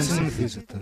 Συνηθίζεται.